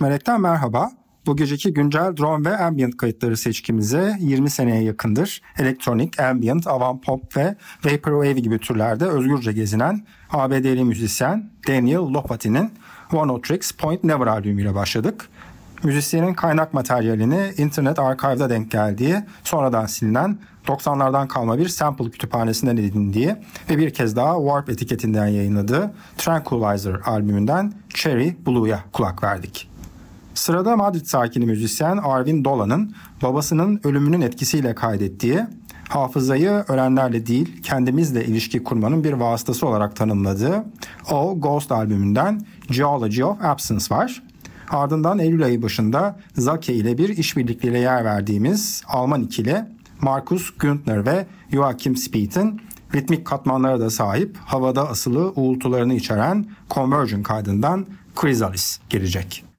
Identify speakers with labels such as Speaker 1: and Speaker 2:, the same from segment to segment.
Speaker 1: Melek'ten merhaba. bu geceki güncel drone ve ambient kayıtları seçkimize 20 seneye yakındır elektronik, ambient, avant pop ve vaporwave gibi türlerde özgürce gezinen ABD'li müzisyen Daniel Lopati'nin One Tricks Point Never albümüyle başladık. Müzisyenin kaynak materyalini internet archive'da denk geldiği, sonradan silinen 90'lardan kalma bir sample kütüphanesinden edindiği ve bir kez daha Warp etiketinden yayınladığı Tranquilizer albümünden Cherry Blue'ya kulak verdik. Sırada Madrid sakini müzisyen Arvin Dolan'ın babasının ölümünün etkisiyle kaydettiği hafızayı ölenlerle değil kendimizle ilişki kurmanın bir vasıtası olarak tanımladığı O Ghost albümünden Geology of Absence var. Ardından Eylül ayı başında Zake ile bir işbirlikliğiyle yer verdiğimiz Alman ikili Markus Güntner ve Joachim Spieth'in ritmik katmanlara da sahip havada asılı uğultularını içeren Conversion kaydından Chrysalis gelecek.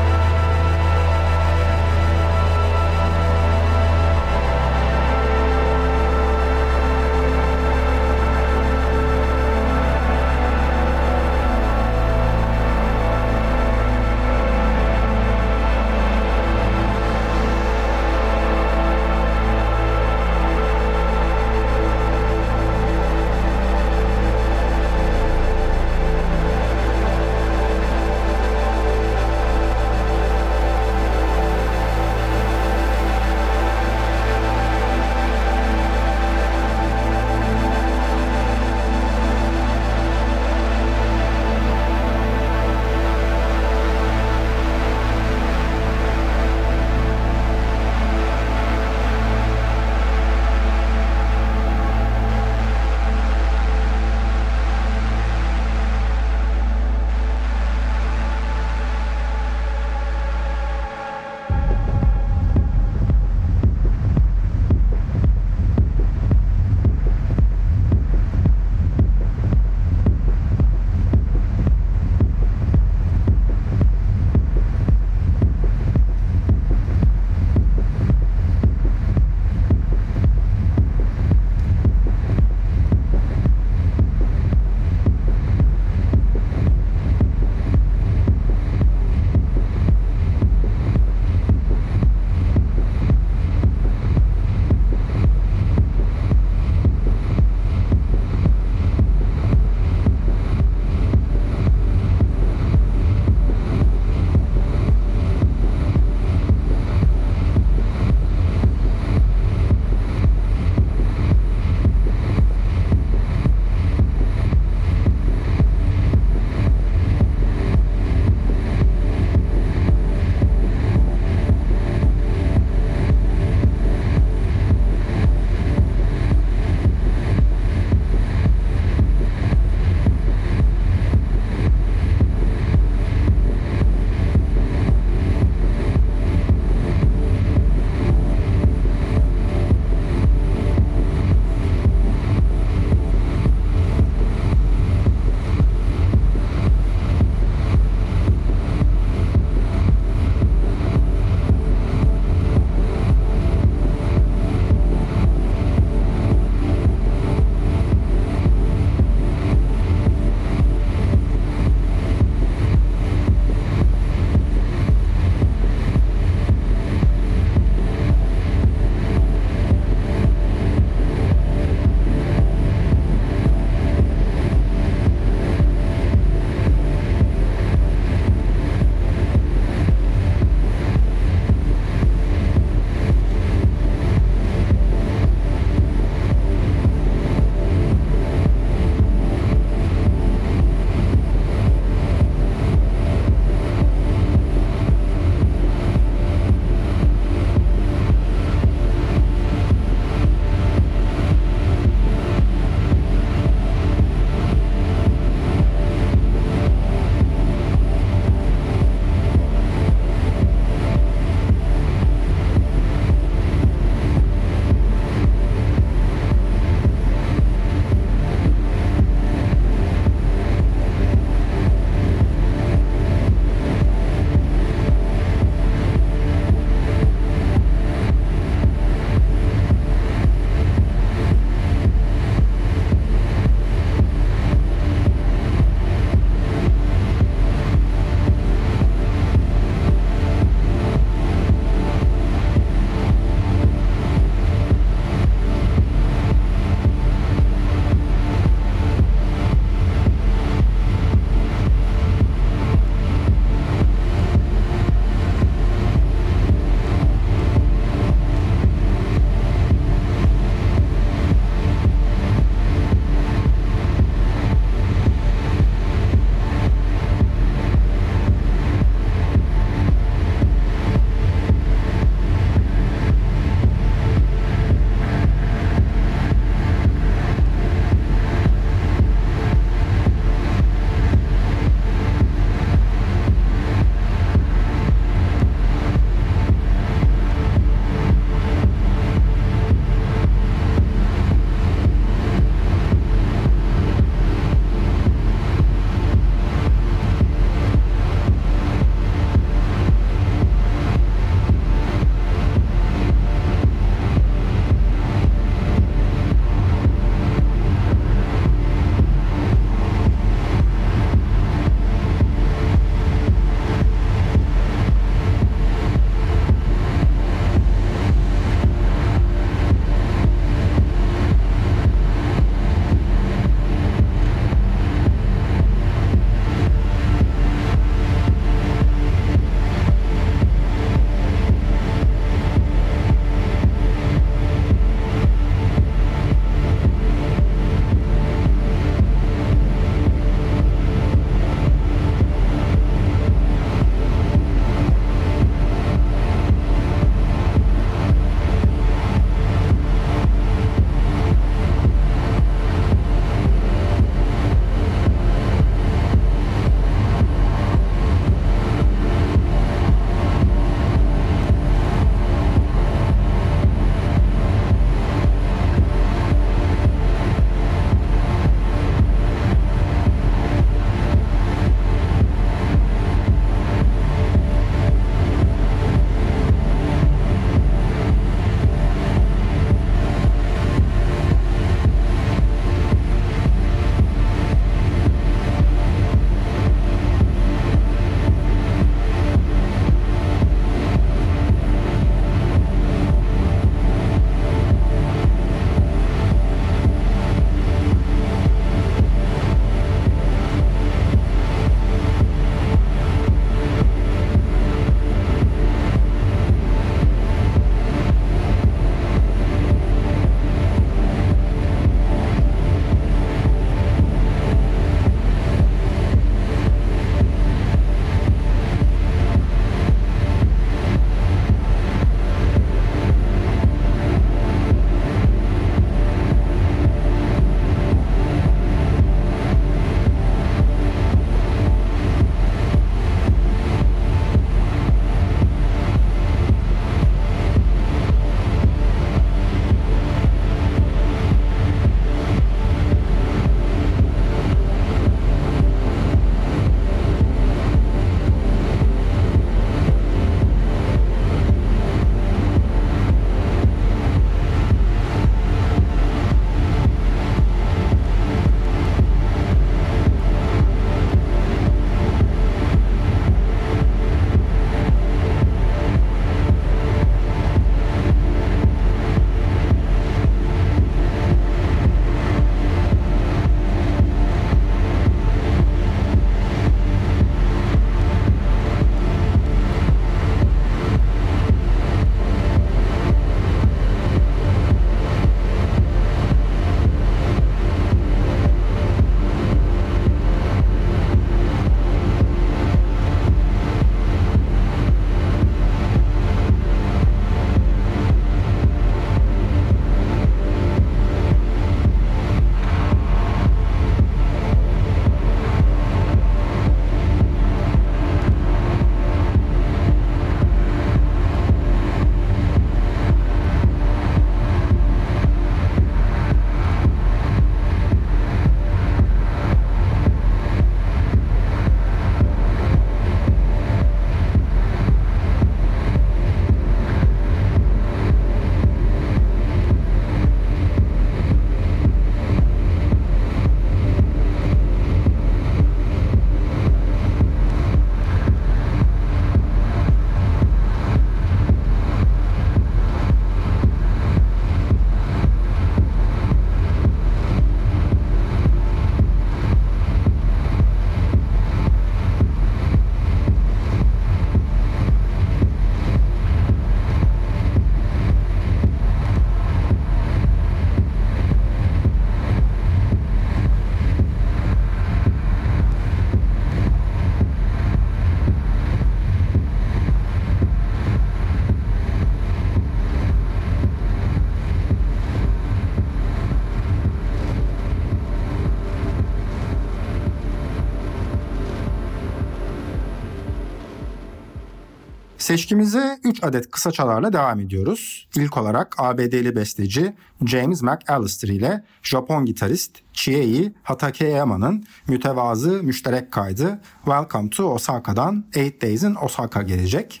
Speaker 1: Seçkimize 3 adet kısa çalarla devam ediyoruz. İlk olarak ABD'li besteci James McAllister ile Japon gitarist Chiei Hatakeyama'nın mütevazı müşterek kaydı Welcome to Osaka'dan 8 Days in Osaka gelecek.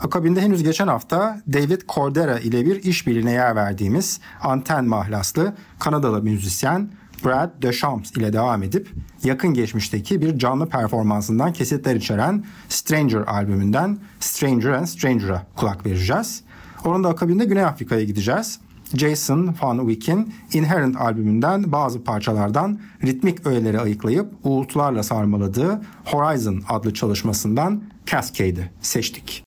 Speaker 1: Akabinde henüz geçen hafta David Cordera ile bir işbirliğine yer verdiğimiz anten mahlaslı Kanadalı müzisyen Brad Deschamps ile devam edip yakın geçmişteki bir canlı performansından kesitler içeren Stranger albümünden Stranger and Stranger'a kulak vereceğiz. Onun da akabinde Güney Afrika'ya gideceğiz. Jason Van Wyck'in Inherent albümünden bazı parçalardan ritmik öğeleri ayıklayıp uğultularla sarmaladığı Horizon adlı çalışmasından Cascade'i seçtik.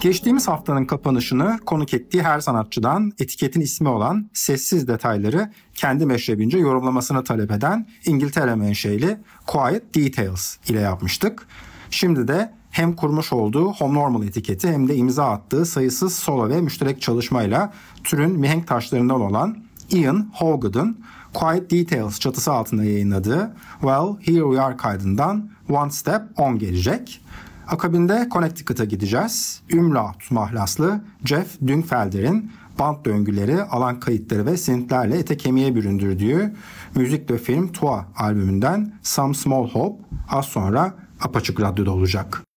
Speaker 1: Geçtiğimiz haftanın kapanışını konuk ettiği her sanatçıdan etiketin ismi olan sessiz detayları kendi meşrebince yorumlamasını talep eden İngiltere menşeli Quiet Details ile yapmıştık. Şimdi de hem kurmuş olduğu Home Normal etiketi hem de imza attığı sayısız solo ve müşterek çalışmayla türün mihenk taşlarından olan Ian Hogood'un Quiet Details çatısı altında yayınladığı Well Here We Are kaydından One Step On gelecek. Akabinde Connecticut'a gideceğiz. Umlaut mahlaslı Jeff Dünfelder'in band döngüleri, alan kayıtları ve synthlerle ete kemiğe büründürdüğü müzik de film Tua albümünden Some Small Hope az sonra apaçık radyoda olacak.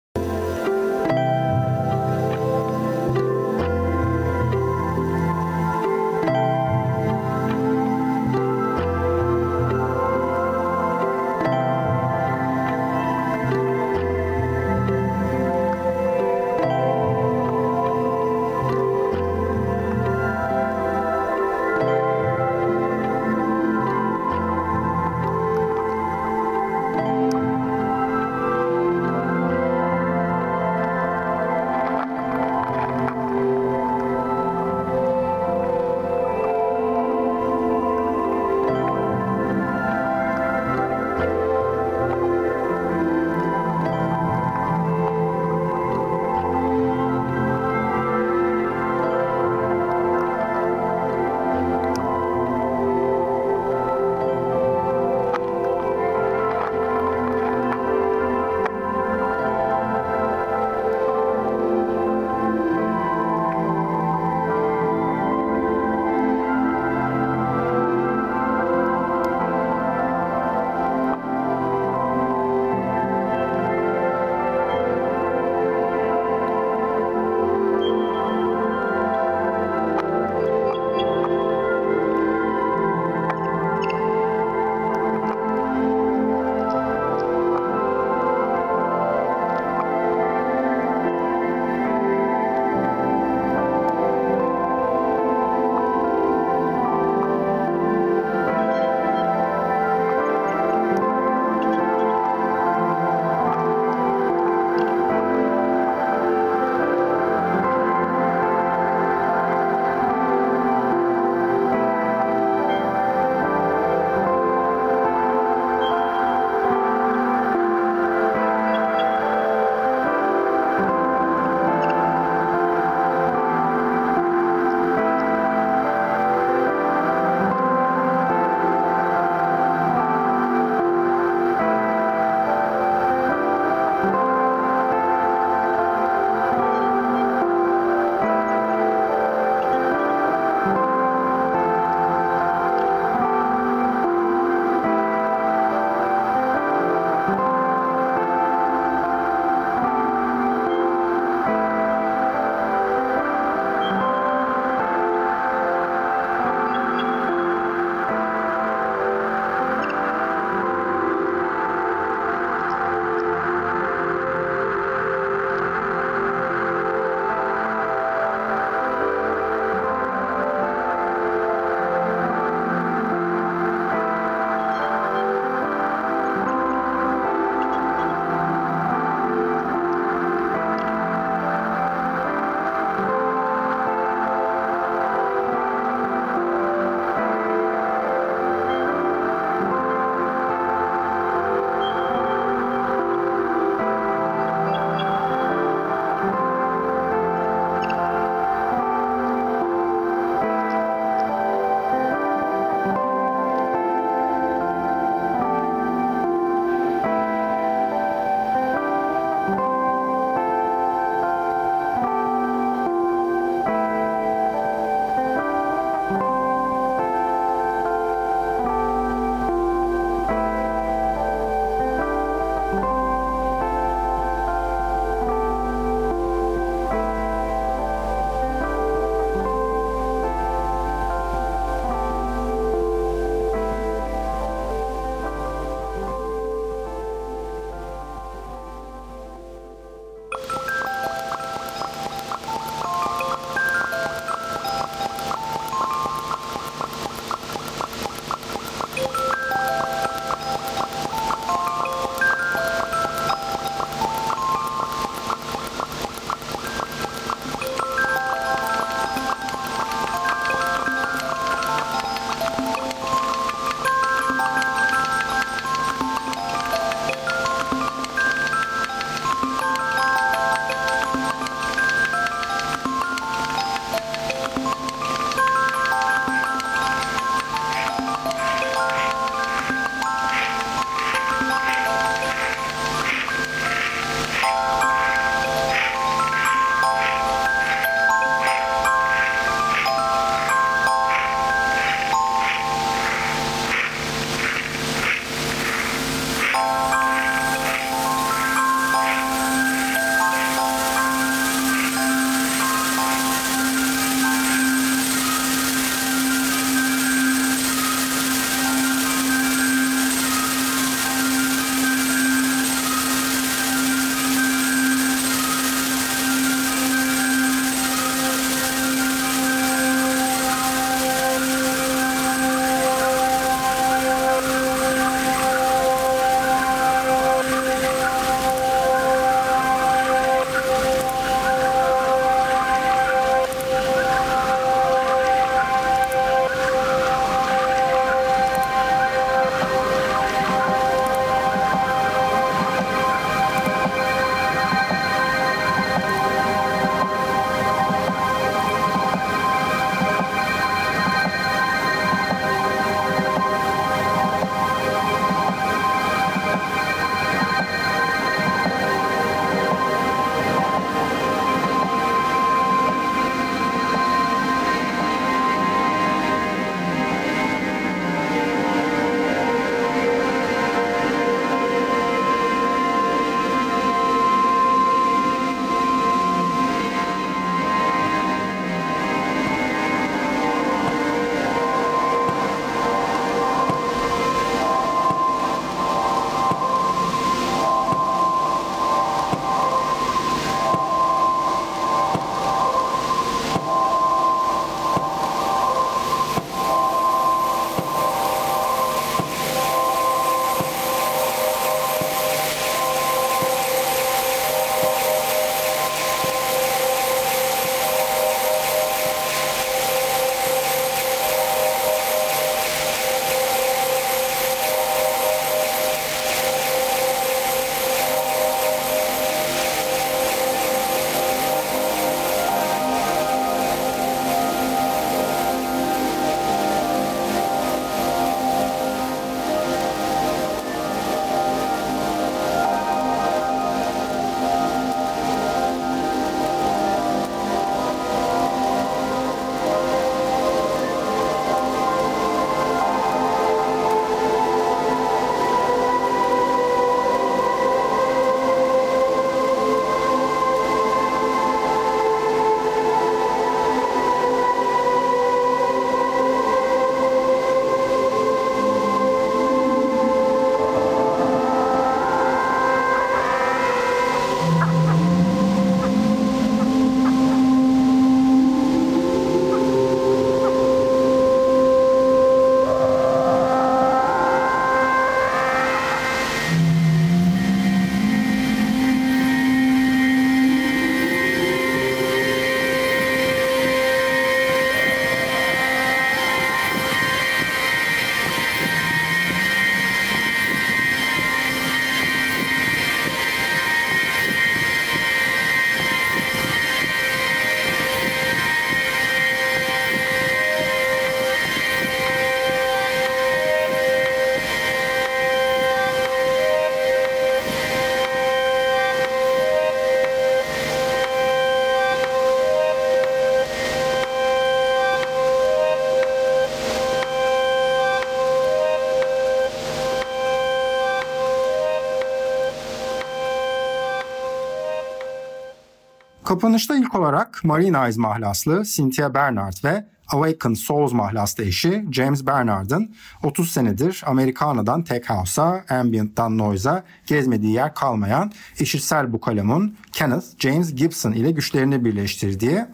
Speaker 1: Kapanışta ilk olarak Marine Eyes mahlaslı Cynthia Bernard ve Awakened Souls mahlaslı eşi James Bernard'ın 30 senedir Amerikana'dan Tech House'a, Ambient'tan Noise'a gezmediği yer kalmayan eşitsel bu kalemun Kenneth James Gibson ile güçlerini birleştirdiği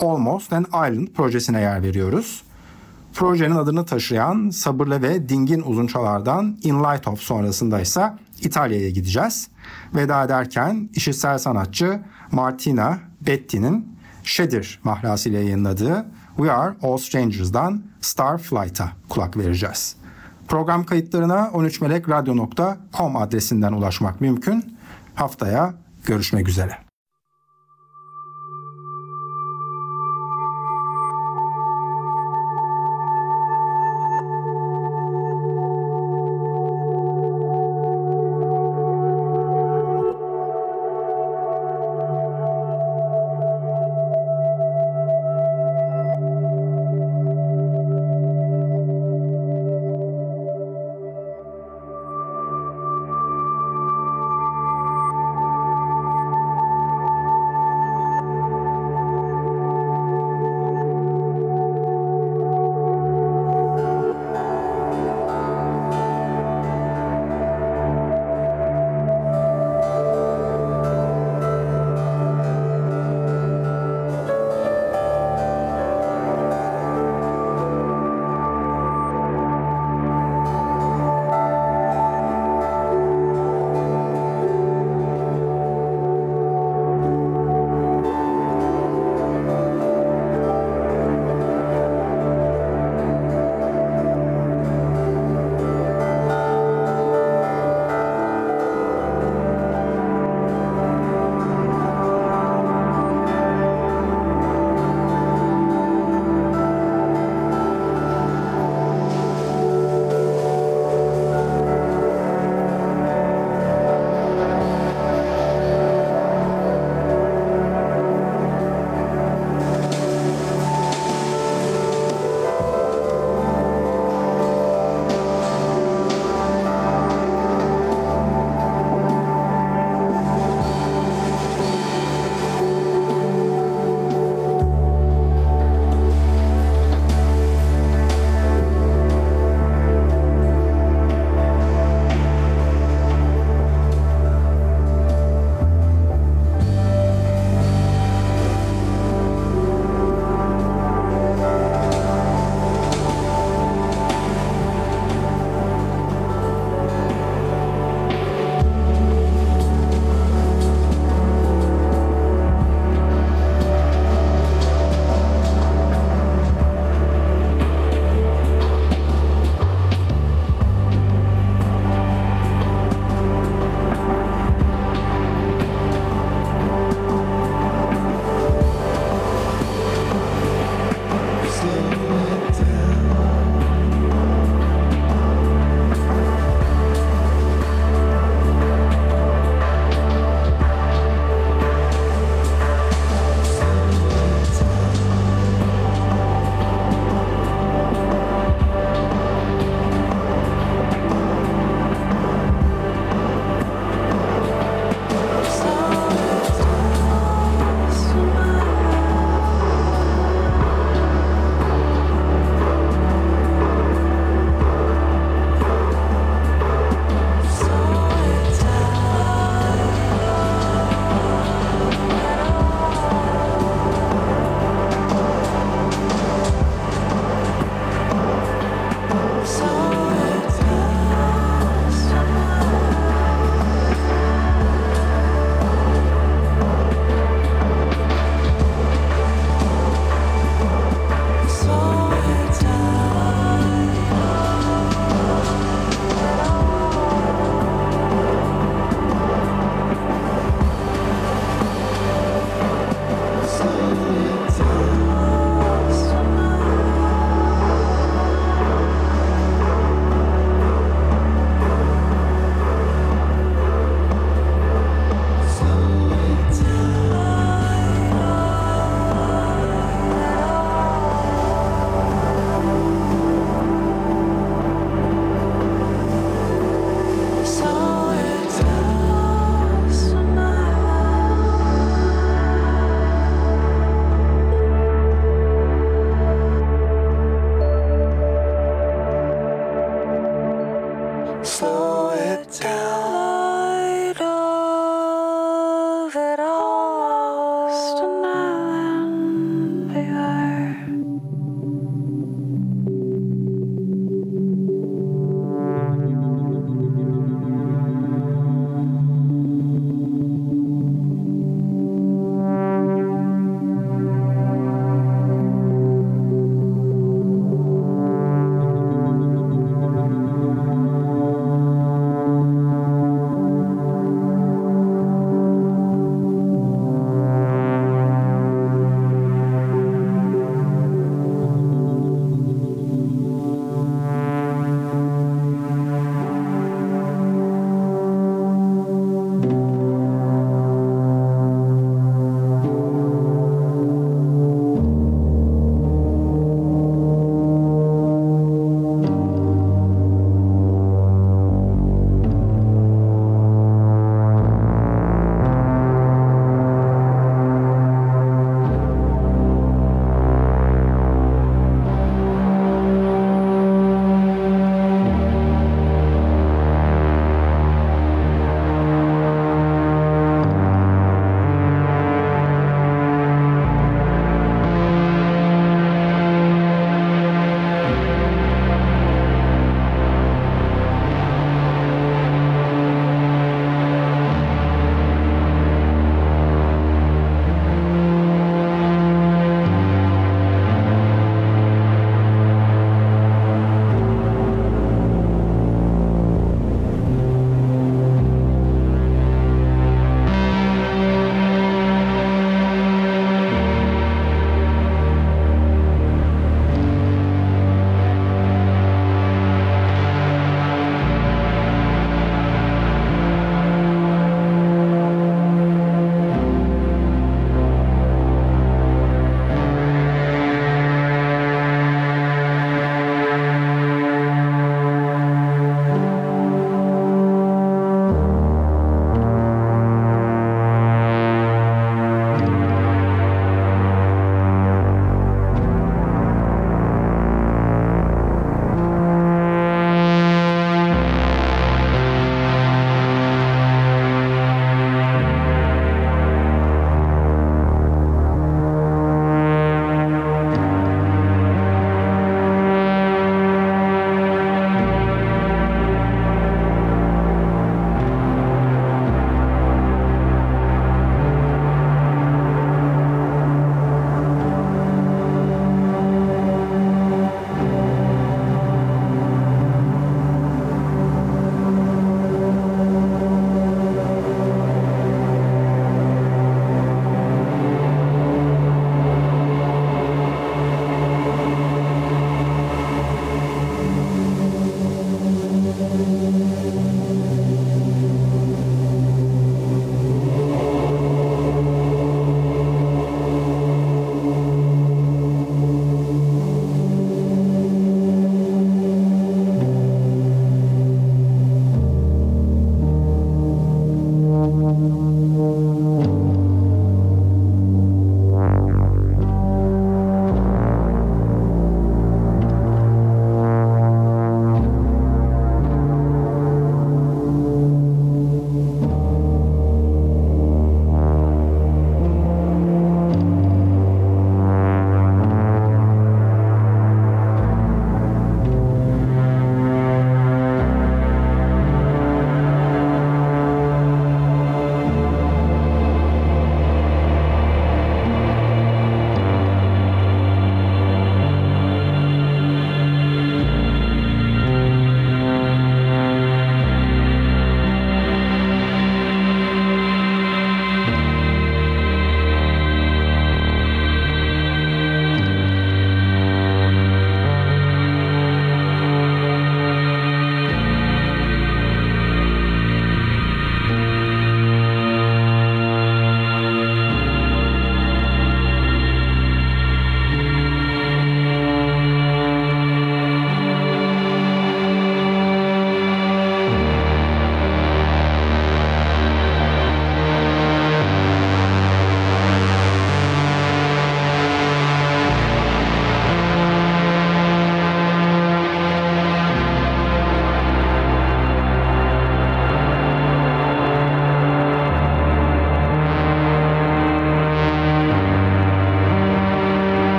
Speaker 1: Almost an Island projesine yer veriyoruz. Projenin adını taşıyan sabırlı ve dingin uzunçalardan In Light of sonrasında ise İtalya'ya gideceğiz. Veda ederken işitsel sanatçı Martina Betti'nin Shadir mahlasıyla yayınladığı We Are All Strangers'dan Starflight'a kulak vereceğiz. Program kayıtlarına 13melekradyo.com adresinden ulaşmak mümkün. Haftaya görüşmek üzere.